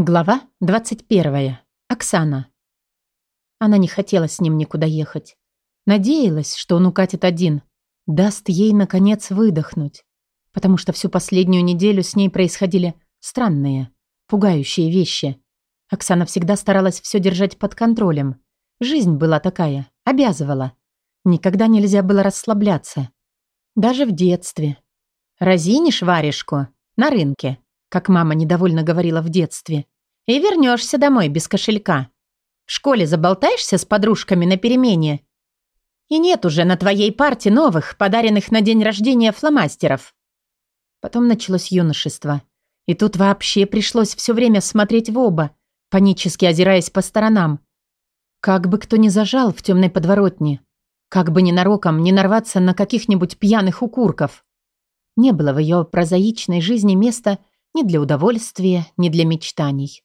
Глава 21. Оксана. Она не хотела с ним никуда ехать. Надеялась, что он укатит один, даст ей, наконец, выдохнуть. Потому что всю последнюю неделю с ней происходили странные, пугающие вещи. Оксана всегда старалась все держать под контролем. Жизнь была такая, обязывала. Никогда нельзя было расслабляться. Даже в детстве. «Разинишь варежку? На рынке», как мама недовольно говорила в детстве. «И вернешься домой без кошелька. В школе заболтаешься с подружками на перемене. И нет уже на твоей парте новых, подаренных на день рождения фломастеров». Потом началось юношество. И тут вообще пришлось все время смотреть в оба, панически озираясь по сторонам. Как бы кто ни зажал в темной подворотне. Как бы ненароком не нарваться на каких-нибудь пьяных укурков. Не было в ее прозаичной жизни места, ни для удовольствия, ни для мечтаний.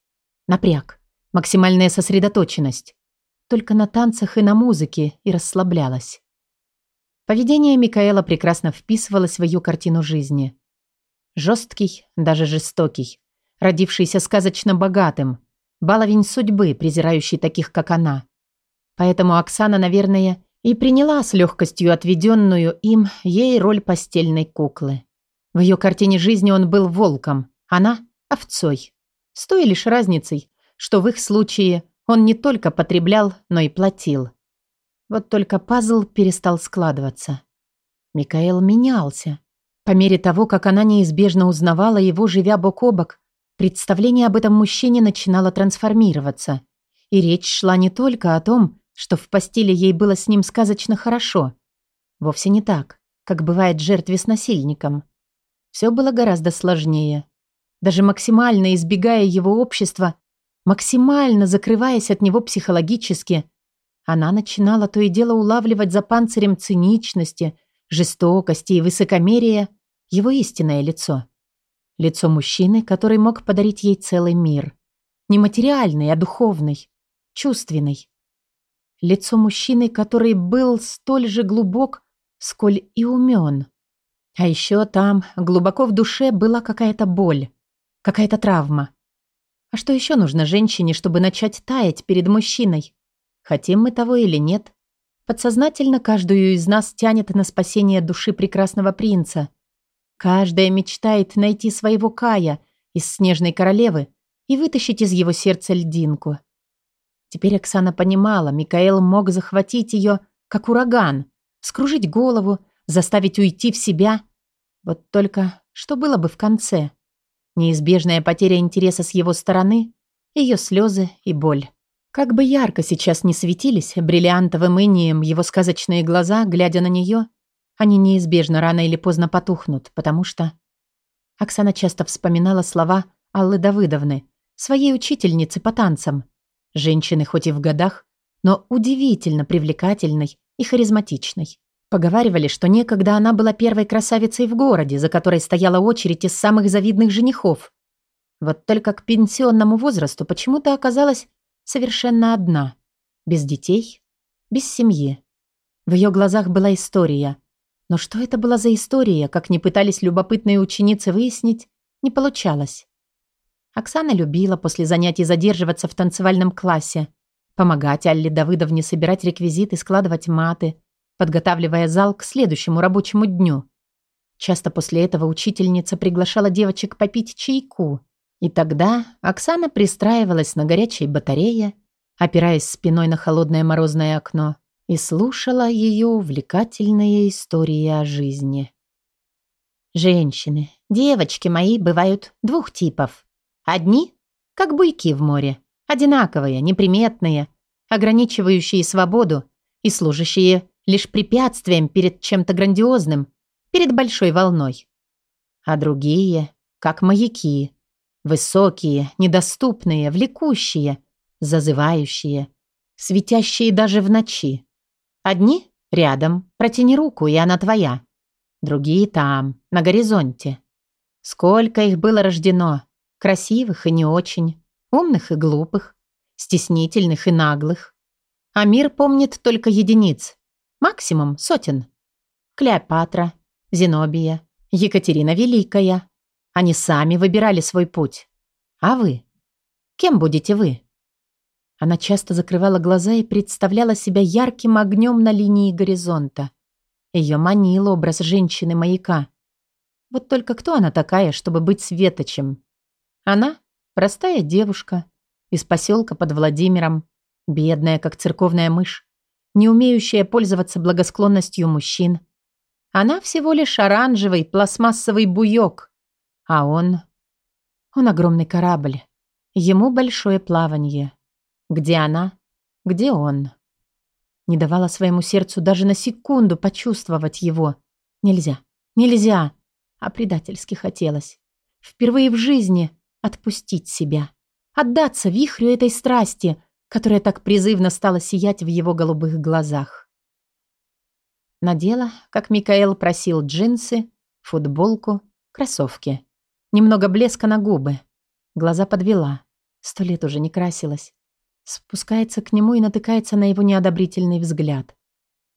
Напряг. Максимальная сосредоточенность. Только на танцах и на музыке и расслаблялась. Поведение Микаэла прекрасно вписывалось в ее картину жизни. Жесткий, даже жестокий. Родившийся сказочно богатым. Баловень судьбы, презирающий таких, как она. Поэтому Оксана, наверное, и приняла с легкостью отведенную им ей роль постельной куклы. В ее картине жизни он был волком, она – овцой. С той лишь разницей, что в их случае он не только потреблял, но и платил. Вот только пазл перестал складываться. Микаэл менялся. По мере того, как она неизбежно узнавала его, живя бок о бок, представление об этом мужчине начинало трансформироваться. И речь шла не только о том, что в постели ей было с ним сказочно хорошо. Вовсе не так, как бывает жертве с насильником. Все было гораздо сложнее. Даже максимально избегая его общества, максимально закрываясь от него психологически, она начинала то и дело улавливать за панцирем циничности, жестокости и высокомерия его истинное лицо. Лицо мужчины, который мог подарить ей целый мир. Не материальный, а духовный, чувственный. Лицо мужчины, который был столь же глубок, сколь и умен. А еще там, глубоко в душе, была какая-то боль. Какая-то травма. А что еще нужно женщине, чтобы начать таять перед мужчиной? Хотим мы того или нет? Подсознательно каждую из нас тянет на спасение души прекрасного принца. Каждая мечтает найти своего Кая из Снежной Королевы и вытащить из его сердца льдинку. Теперь Оксана понимала, Микаэл мог захватить ее, как ураган, скружить голову, заставить уйти в себя. Вот только что было бы в конце? Неизбежная потеря интереса с его стороны, ее слезы и боль. Как бы ярко сейчас не светились бриллиантовым инием его сказочные глаза, глядя на нее, они неизбежно рано или поздно потухнут, потому что... Оксана часто вспоминала слова Аллы Давыдовны, своей учительницы по танцам. Женщины хоть и в годах, но удивительно привлекательной и харизматичной. Поговаривали, что некогда она была первой красавицей в городе, за которой стояла очередь из самых завидных женихов. Вот только к пенсионному возрасту почему-то оказалась совершенно одна. Без детей, без семьи. В ее глазах была история. Но что это была за история, как не пытались любопытные ученицы выяснить, не получалось. Оксана любила после занятий задерживаться в танцевальном классе, помогать Алле Давыдовне собирать реквизиты, складывать маты, подготавливая зал к следующему рабочему дню. Часто после этого учительница приглашала девочек попить чайку, и тогда Оксана пристраивалась на горячей батарее, опираясь спиной на холодное морозное окно, и слушала ее увлекательные истории о жизни. Женщины, девочки мои, бывают двух типов. Одни, как буйки в море, одинаковые, неприметные, ограничивающие свободу и служащие лишь препятствием перед чем-то грандиозным, перед большой волной. А другие, как маяки, высокие, недоступные, влекущие, зазывающие, светящие даже в ночи. Одни рядом, протяни руку, и она твоя. Другие там, на горизонте. Сколько их было рождено, красивых и не очень, умных и глупых, стеснительных и наглых. А мир помнит только единиц, Максимум сотен. Клеопатра, Зенобия, Екатерина Великая. Они сами выбирали свой путь. А вы? Кем будете вы?» Она часто закрывала глаза и представляла себя ярким огнем на линии горизонта. Ее манил образ женщины-маяка. Вот только кто она такая, чтобы быть светочем? Она — простая девушка из поселка под Владимиром, бедная, как церковная мышь, не умеющая пользоваться благосклонностью мужчин. Она всего лишь оранжевый пластмассовый буёк, а он... Он огромный корабль. Ему большое плавание. Где она? Где он? Не давала своему сердцу даже на секунду почувствовать его. Нельзя. Нельзя. А предательски хотелось. Впервые в жизни отпустить себя. Отдаться вихрю этой страсти, которая так призывно стала сиять в его голубых глазах. Надела, как Микаэл просил, джинсы, футболку, кроссовки. Немного блеска на губы. Глаза подвела. Сто лет уже не красилась. Спускается к нему и натыкается на его неодобрительный взгляд.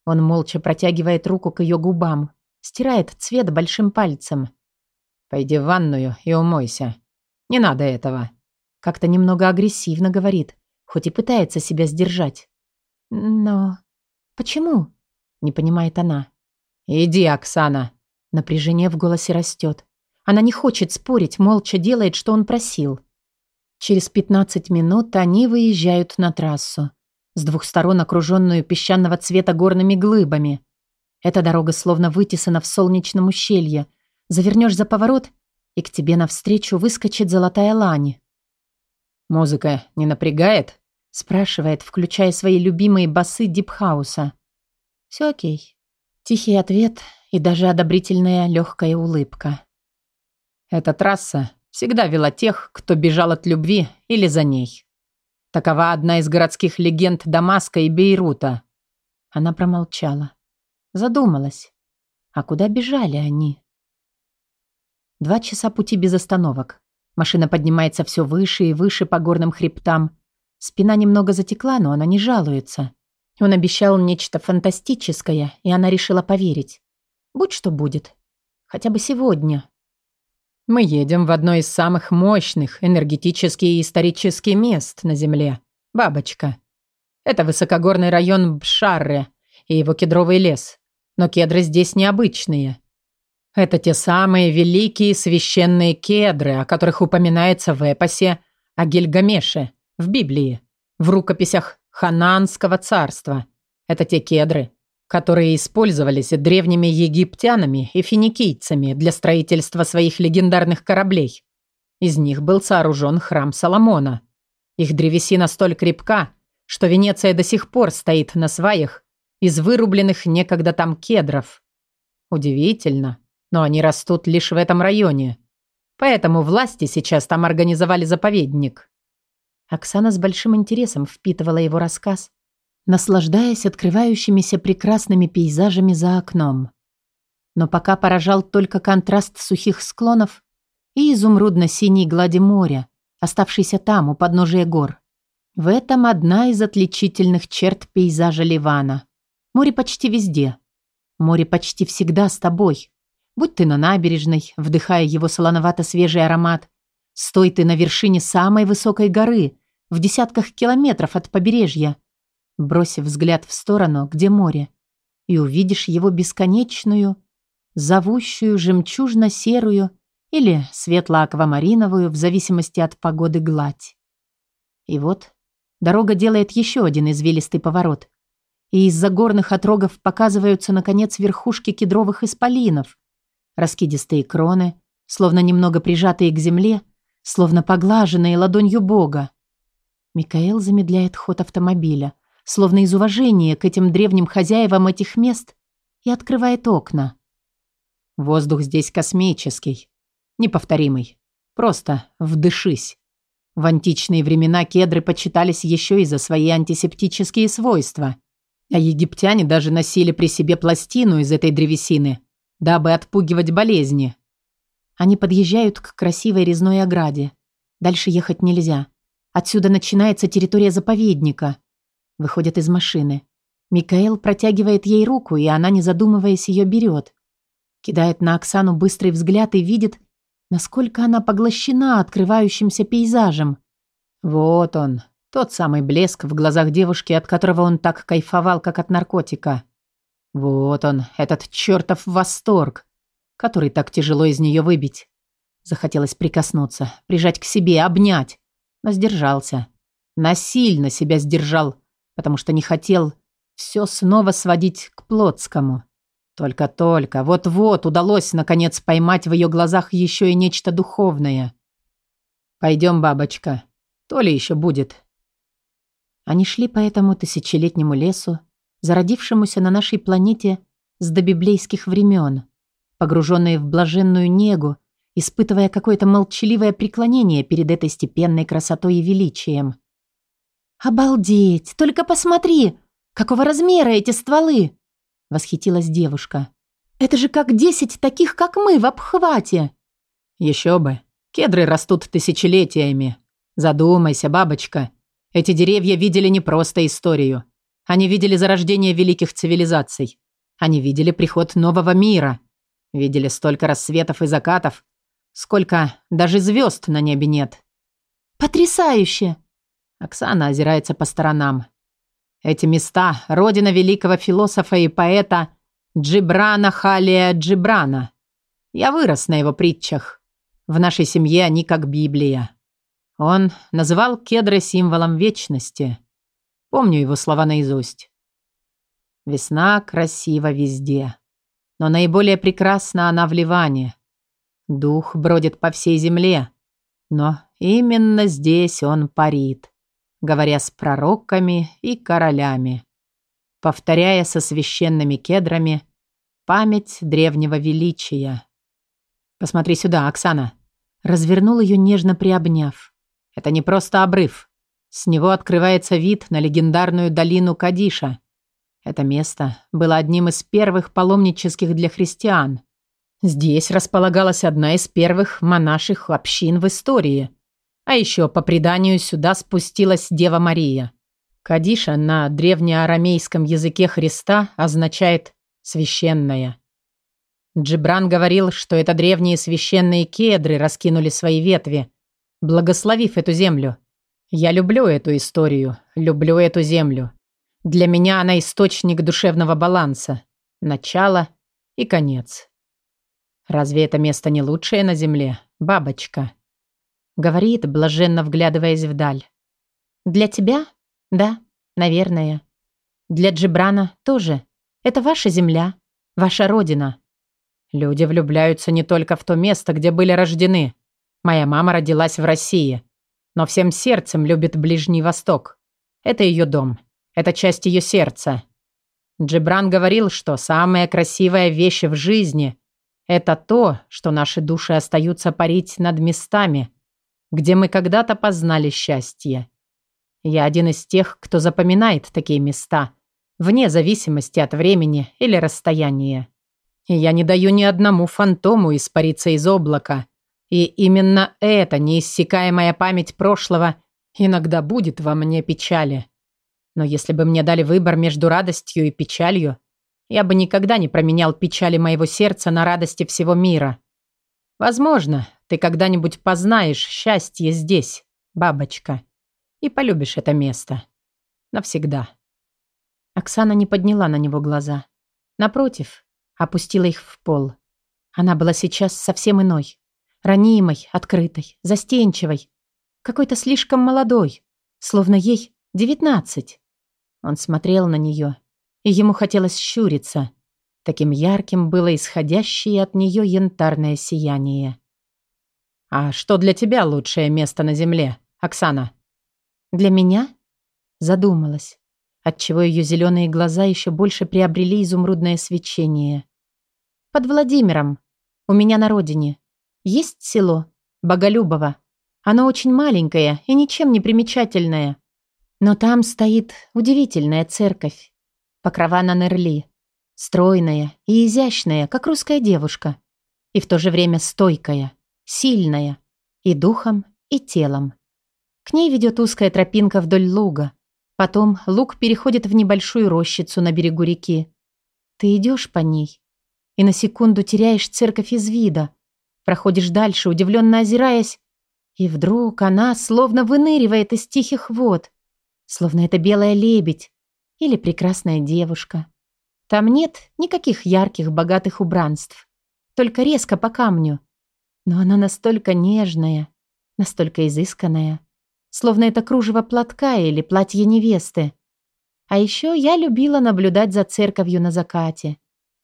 Он молча протягивает руку к ее губам, стирает цвет большим пальцем. «Пойди в ванную и умойся. Не надо этого». Как-то немного агрессивно говорит, хоть и пытается себя сдержать. «Но... почему?» — не понимает она. «Иди, Оксана!» Напряжение в голосе растет. Она не хочет спорить, молча делает, что он просил. Через 15 минут они выезжают на трассу, с двух сторон окруженную песчаного цвета горными глыбами. Эта дорога словно вытесана в солнечном ущелье. Завернешь за поворот, и к тебе навстречу выскочит золотая лань. «Музыка не напрягает?» – спрашивает, включая свои любимые басы дипхауса. «Все окей». Тихий ответ и даже одобрительная легкая улыбка. «Эта трасса всегда вела тех, кто бежал от любви или за ней. Такова одна из городских легенд Дамаска и Бейрута». Она промолчала. Задумалась. А куда бежали они? Два часа пути без остановок. Машина поднимается все выше и выше по горным хребтам. Спина немного затекла, но она не жалуется. Он обещал нечто фантастическое, и она решила поверить. Будь что будет. Хотя бы сегодня. Мы едем в одно из самых мощных энергетических и исторических мест на Земле. Бабочка. Это высокогорный район Бшарре и его кедровый лес. Но кедры здесь необычные. Это те самые великие священные кедры, о которых упоминается в эпосе о Гильгамеше, в Библии, в рукописях Хананского царства. Это те кедры, которые использовались древними египтянами и финикийцами для строительства своих легендарных кораблей. Из них был сооружен храм Соломона. Их древесина столь крепка, что Венеция до сих пор стоит на сваях из вырубленных некогда там кедров. Удивительно, но они растут лишь в этом районе. Поэтому власти сейчас там организовали заповедник. Оксана с большим интересом впитывала его рассказ, наслаждаясь открывающимися прекрасными пейзажами за окном. Но пока поражал только контраст сухих склонов и изумрудно-синей глади моря, оставшейся там, у подножия гор. В этом одна из отличительных черт пейзажа Ливана. Море почти везде. Море почти всегда с тобой. Будь ты на набережной, вдыхая его солоновато-свежий аромат, стой ты на вершине самой высокой горы, в десятках километров от побережья, бросив взгляд в сторону, где море, и увидишь его бесконечную, зовущую жемчужно-серую или светло-аквамариновую, в зависимости от погоды, гладь. И вот дорога делает еще один извилистый поворот, и из-за горных отрогов показываются, наконец, верхушки кедровых исполинов, Раскидистые кроны, словно немного прижатые к земле, словно поглаженные ладонью Бога. Микаэл замедляет ход автомобиля, словно из уважения к этим древним хозяевам этих мест, и открывает окна. Воздух здесь космический, неповторимый. Просто вдышись. В античные времена кедры почитались еще и за свои антисептические свойства. А египтяне даже носили при себе пластину из этой древесины, дабы отпугивать болезни. Они подъезжают к красивой резной ограде. Дальше ехать нельзя. Отсюда начинается территория заповедника. Выходят из машины. Микаэл протягивает ей руку, и она, не задумываясь, ее берет. Кидает на Оксану быстрый взгляд и видит, насколько она поглощена открывающимся пейзажем. Вот он, тот самый блеск в глазах девушки, от которого он так кайфовал, как от наркотика. Вот он, этот чертов восторг, который так тяжело из нее выбить. Захотелось прикоснуться, прижать к себе, обнять, но сдержался. Насильно себя сдержал, потому что не хотел все снова сводить к Плотскому. Только-только, вот-вот удалось наконец поймать в ее глазах еще и нечто духовное. «Пойдем, бабочка, то ли еще будет». Они шли по этому тысячелетнему лесу, зародившемуся на нашей планете с добиблейских времен, погруженные в блаженную негу, испытывая какое-то молчаливое преклонение перед этой степенной красотой и величием. «Обалдеть! Только посмотри! Какого размера эти стволы!» — восхитилась девушка. «Это же как десять таких, как мы, в обхвате!» «Еще бы! Кедры растут тысячелетиями. Задумайся, бабочка. Эти деревья видели не просто историю. Они видели зарождение великих цивилизаций. Они видели приход нового мира. Видели столько рассветов и закатов, сколько даже звезд на небе нет. «Потрясающе!» Оксана озирается по сторонам. Эти места – родина великого философа и поэта Джибрана Халия Джибрана. Я вырос на его притчах. В нашей семье они как Библия. Он называл кедры символом вечности. Помню его слова наизусть. Весна красива везде. Но наиболее прекрасна она в Ливане. Дух бродит по всей земле. Но именно здесь он парит говоря с пророками и королями, повторяя со священными кедрами память древнего величия. «Посмотри сюда, Оксана!» Развернул ее, нежно приобняв. «Это не просто обрыв. С него открывается вид на легендарную долину Кадиша. Это место было одним из первых паломнических для христиан. Здесь располагалась одна из первых монаших общин в истории – а еще, по преданию, сюда спустилась Дева Мария. Кадиша на древнеарамейском языке Христа означает «священная». Джибран говорил, что это древние священные кедры раскинули свои ветви, благословив эту землю. Я люблю эту историю, люблю эту землю. Для меня она источник душевного баланса, начало и конец. Разве это место не лучшее на земле, бабочка? Говорит, блаженно вглядываясь вдаль. «Для тебя? Да, наверное. Для Джибрана тоже. Это ваша земля, ваша родина». Люди влюбляются не только в то место, где были рождены. Моя мама родилась в России, но всем сердцем любит Ближний Восток. Это ее дом, это часть ее сердца. Джибран говорил, что самая красивая вещь в жизни – это то, что наши души остаются парить над местами – где мы когда-то познали счастье. Я один из тех, кто запоминает такие места, вне зависимости от времени или расстояния. И я не даю ни одному фантому испариться из облака. И именно эта неиссякаемая память прошлого иногда будет во мне печали. Но если бы мне дали выбор между радостью и печалью, я бы никогда не променял печали моего сердца на радости всего мира. Возможно, ты когда-нибудь познаешь счастье здесь, бабочка, и полюбишь это место. Навсегда. Оксана не подняла на него глаза. Напротив, опустила их в пол. Она была сейчас совсем иной. Ранимой, открытой, застенчивой. Какой-то слишком молодой, словно ей девятнадцать. Он смотрел на нее, и ему хотелось щуриться. Таким ярким было исходящее от нее янтарное сияние. «А что для тебя лучшее место на земле, Оксана?» «Для меня?» Задумалась, отчего ее зеленые глаза еще больше приобрели изумрудное свечение. «Под Владимиром. У меня на родине. Есть село. Боголюбово. Оно очень маленькое и ничем не примечательное. Но там стоит удивительная церковь. Покрова на Нерли. Стройная и изящная, как русская девушка. И в то же время стойкая сильная. И духом, и телом. К ней ведет узкая тропинка вдоль луга. Потом луг переходит в небольшую рощицу на берегу реки. Ты идешь по ней и на секунду теряешь церковь из вида. Проходишь дальше, удивленно озираясь, И вдруг она словно выныривает из тихих вод, словно это белая лебедь или прекрасная девушка. Там нет никаких ярких, богатых убранств, только резко по камню. Но она настолько нежная, настолько изысканная, словно это кружево платка или платье невесты. А еще я любила наблюдать за церковью на закате,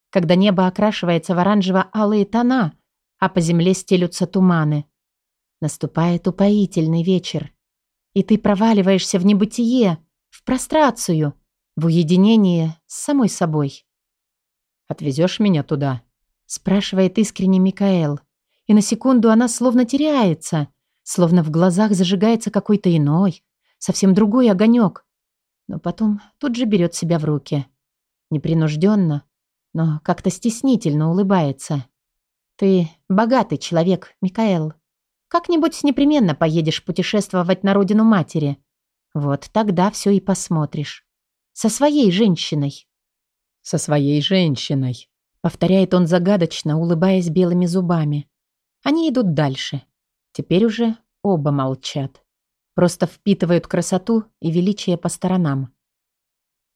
когда небо окрашивается в оранжево-алые тона, а по земле стелются туманы. Наступает упоительный вечер, и ты проваливаешься в небытие, в прострацию, в уединение с самой собой. «Отвезешь меня туда?» спрашивает искренне Микаэл. И на секунду она словно теряется, словно в глазах зажигается какой-то иной, совсем другой огонек. Но потом тут же берет себя в руки. Непринужденно, но как-то стеснительно улыбается. «Ты богатый человек, Микаэл. Как-нибудь непременно поедешь путешествовать на родину матери. Вот тогда все и посмотришь. Со своей женщиной». «Со своей женщиной», — повторяет он загадочно, улыбаясь белыми зубами. Они идут дальше. Теперь уже оба молчат. Просто впитывают красоту и величие по сторонам.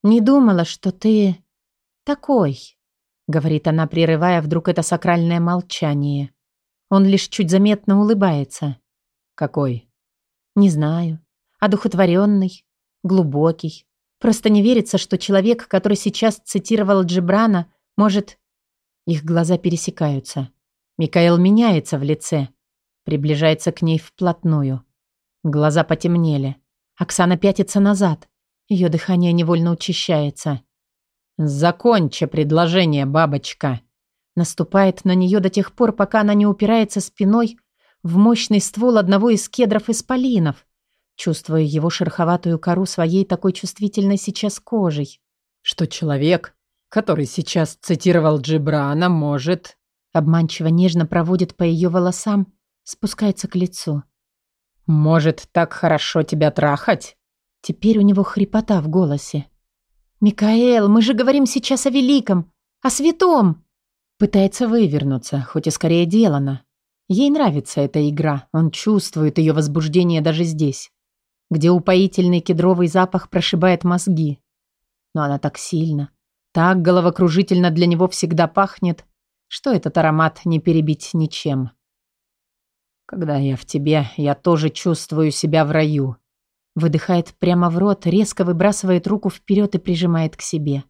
«Не думала, что ты такой», — говорит она, прерывая вдруг это сакральное молчание. Он лишь чуть заметно улыбается. «Какой?» «Не знаю. Одухотворенный, глубокий. Просто не верится, что человек, который сейчас цитировал Джибрана, может...» Их глаза пересекаются. Микаэл меняется в лице. Приближается к ней вплотную. Глаза потемнели. Оксана пятится назад. Ее дыхание невольно учащается. «Закончи предложение, бабочка!» Наступает на нее до тех пор, пока она не упирается спиной в мощный ствол одного из кедров исполинов, чувствуя его шероховатую кору своей такой чувствительной сейчас кожей. Что человек, который сейчас цитировал Джибрана, может... Обманчиво нежно проводит по ее волосам, спускается к лицу. «Может, так хорошо тебя трахать?» Теперь у него хрипота в голосе. «Микаэл, мы же говорим сейчас о великом, о святом!» Пытается вывернуться, хоть и скорее делано. Ей нравится эта игра, он чувствует ее возбуждение даже здесь, где упоительный кедровый запах прошибает мозги. Но она так сильно, так головокружительно для него всегда пахнет, что этот аромат не перебить ничем. «Когда я в тебе, я тоже чувствую себя в раю», выдыхает прямо в рот, резко выбрасывает руку вперед и прижимает к себе.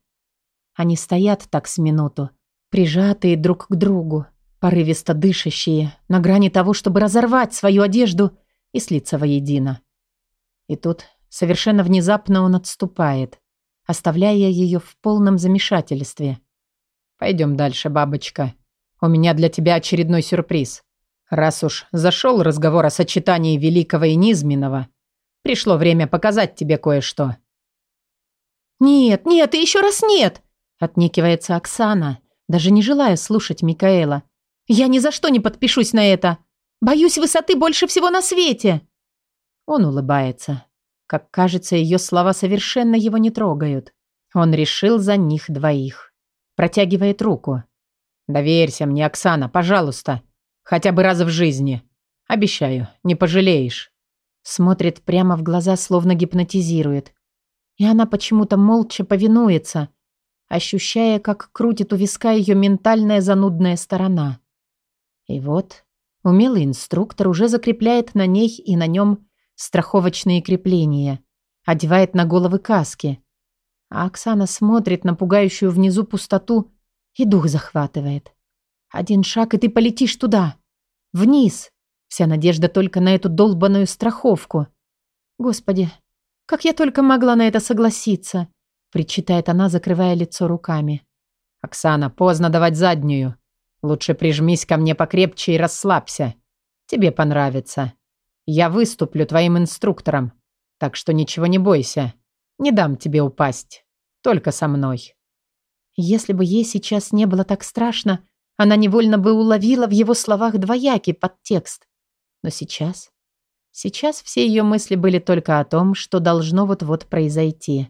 Они стоят так с минуту, прижатые друг к другу, порывисто дышащие, на грани того, чтобы разорвать свою одежду и слиться воедино. И тут совершенно внезапно он отступает, оставляя ее в полном замешательстве. «Пойдем дальше, бабочка. У меня для тебя очередной сюрприз. Раз уж зашел разговор о сочетании великого и низменного, пришло время показать тебе кое-что». «Нет, нет и еще раз нет!» — отнекивается Оксана, даже не желая слушать Микаэла. «Я ни за что не подпишусь на это! Боюсь высоты больше всего на свете!» Он улыбается. Как кажется, ее слова совершенно его не трогают. Он решил за них двоих. Протягивает руку. «Доверься мне, Оксана, пожалуйста. Хотя бы раз в жизни. Обещаю, не пожалеешь». Смотрит прямо в глаза, словно гипнотизирует. И она почему-то молча повинуется, ощущая, как крутит у виска ее ментальная занудная сторона. И вот умелый инструктор уже закрепляет на ней и на нем страховочные крепления, одевает на головы каски. А Оксана смотрит на пугающую внизу пустоту и дух захватывает. Один шаг, и ты полетишь туда, вниз. Вся надежда только на эту долбаную страховку. Господи, как я только могла на это согласиться причитает она, закрывая лицо руками. «Оксана, поздно давать заднюю. Лучше прижмись ко мне покрепче и расслабься. Тебе понравится. Я выступлю твоим инструктором, так что ничего не бойся. Не дам тебе упасть. Только со мной». Если бы ей сейчас не было так страшно, она невольно бы уловила в его словах двоякий подтекст. Но сейчас... Сейчас все ее мысли были только о том, что должно вот-вот произойти.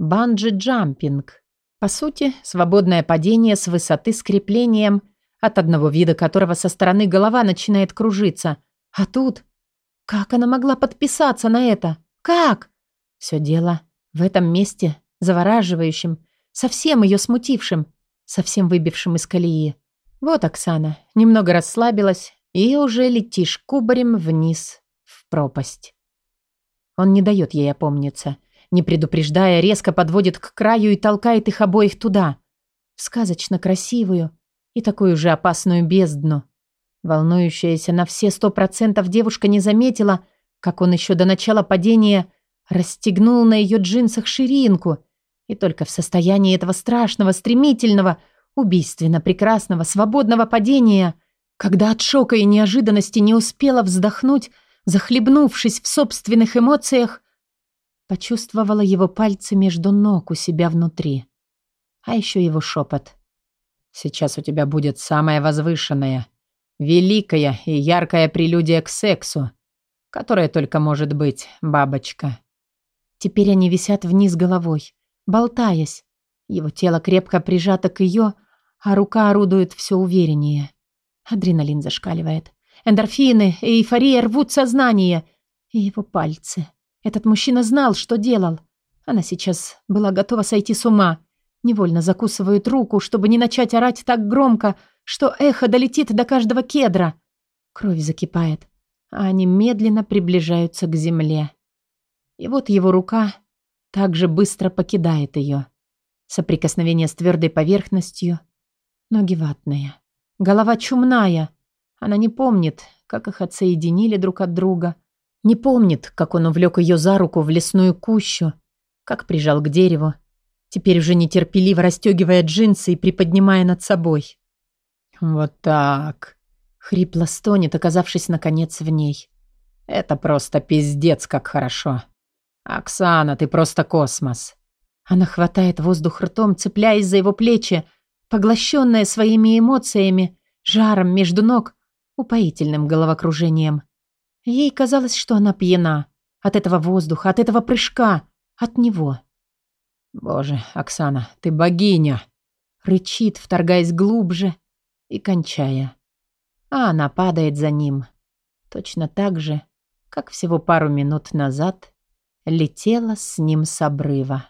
Банджи-джампинг. По сути, свободное падение с высоты с креплением, от одного вида которого со стороны голова начинает кружиться. А тут Как она могла подписаться на это? Как? Все дело в этом месте, завораживающем, совсем ее смутившим, совсем выбившим из колеи. Вот Оксана немного расслабилась и уже летишь кубарем вниз в пропасть. Он не дает ей опомниться, не предупреждая, резко подводит к краю и толкает их обоих туда, в сказочно красивую и такую же опасную бездну. Волнующаяся на все сто процентов девушка не заметила, как он еще до начала падения расстегнул на ее джинсах ширинку, и только в состоянии этого страшного, стремительного, убийственно прекрасного, свободного падения, когда от шока и неожиданности не успела вздохнуть, захлебнувшись в собственных эмоциях, почувствовала его пальцы между ног у себя внутри. А еще его шепот. «Сейчас у тебя будет самая возвышенная, великая и яркая прелюдия к сексу, которая только может быть, бабочка». Теперь они висят вниз головой, болтаясь. Его тело крепко прижато к ее, а рука орудует все увереннее. Адреналин зашкаливает. Эндорфины и эйфория рвут сознание. И его пальцы. Этот мужчина знал, что делал. Она сейчас была готова сойти с ума. Невольно закусывает руку, чтобы не начать орать так громко, что эхо долетит до каждого кедра. Кровь закипает, а они медленно приближаются к земле. И вот его рука также быстро покидает ее. Соприкосновение с твердой поверхностью. Ноги ватные. Голова чумная. Она не помнит, как их отсоединили друг от друга. Не помнит, как он увлек ее за руку в лесную кущу, как прижал к дереву, теперь уже нетерпеливо расстегивая джинсы и приподнимая над собой. «Вот так!» — хрипло стонет, оказавшись наконец в ней. «Это просто пиздец, как хорошо!» «Оксана, ты просто космос!» Она хватает воздух ртом, цепляясь за его плечи, поглощенная своими эмоциями, жаром между ног, упоительным головокружением. Ей казалось, что она пьяна. От этого воздуха, от этого прыжка, от него. «Боже, Оксана, ты богиня!» Рычит, вторгаясь глубже и кончая. А она падает за ним. Точно так же, как всего пару минут назад летела с ним с обрыва.